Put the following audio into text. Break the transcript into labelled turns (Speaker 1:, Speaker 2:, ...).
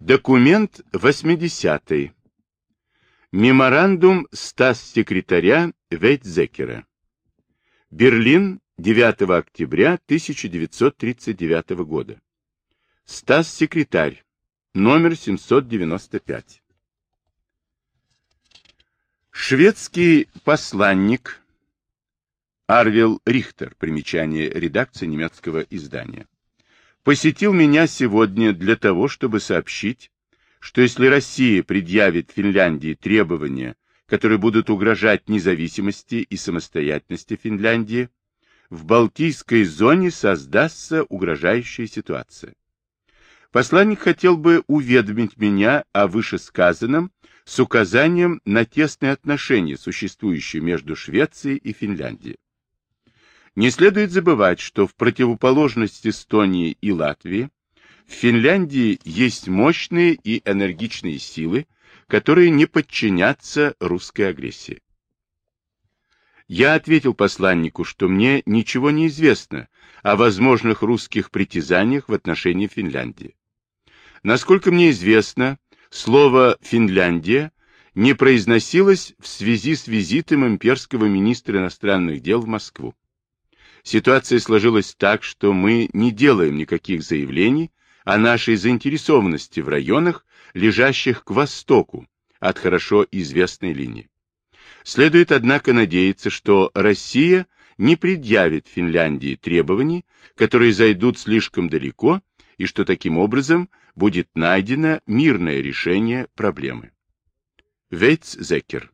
Speaker 1: Документ 80. Меморандум Стас-секретаря Вейтзекера. Берлин, 9 октября 1939 года. Стас-секретарь, номер 795. Шведский посланник Арвел Рихтер, примечание редакции немецкого издания, посетил меня сегодня для того, чтобы сообщить, что если Россия предъявит Финляндии требования, которые будут угрожать независимости и самостоятельности Финляндии, в Балтийской зоне создастся угрожающая ситуация. Посланник хотел бы уведомить меня о вышесказанном с указанием на тесные отношения, существующие между Швецией и Финляндией. Не следует забывать, что в противоположность Эстонии и Латвии, в Финляндии есть мощные и энергичные силы, которые не подчинятся русской агрессии. Я ответил посланнику, что мне ничего не известно о возможных русских притязаниях в отношении Финляндии. Насколько мне известно, слово «Финляндия» не произносилось в связи с визитом имперского министра иностранных дел в Москву. Ситуация сложилась так, что мы не делаем никаких заявлений о нашей заинтересованности в районах, лежащих к востоку от хорошо известной линии. Следует, однако, надеяться, что Россия не предъявит Финляндии требований, которые зайдут слишком далеко, и что таким образом будет найдено мирное решение проблемы. Вейтс Зекер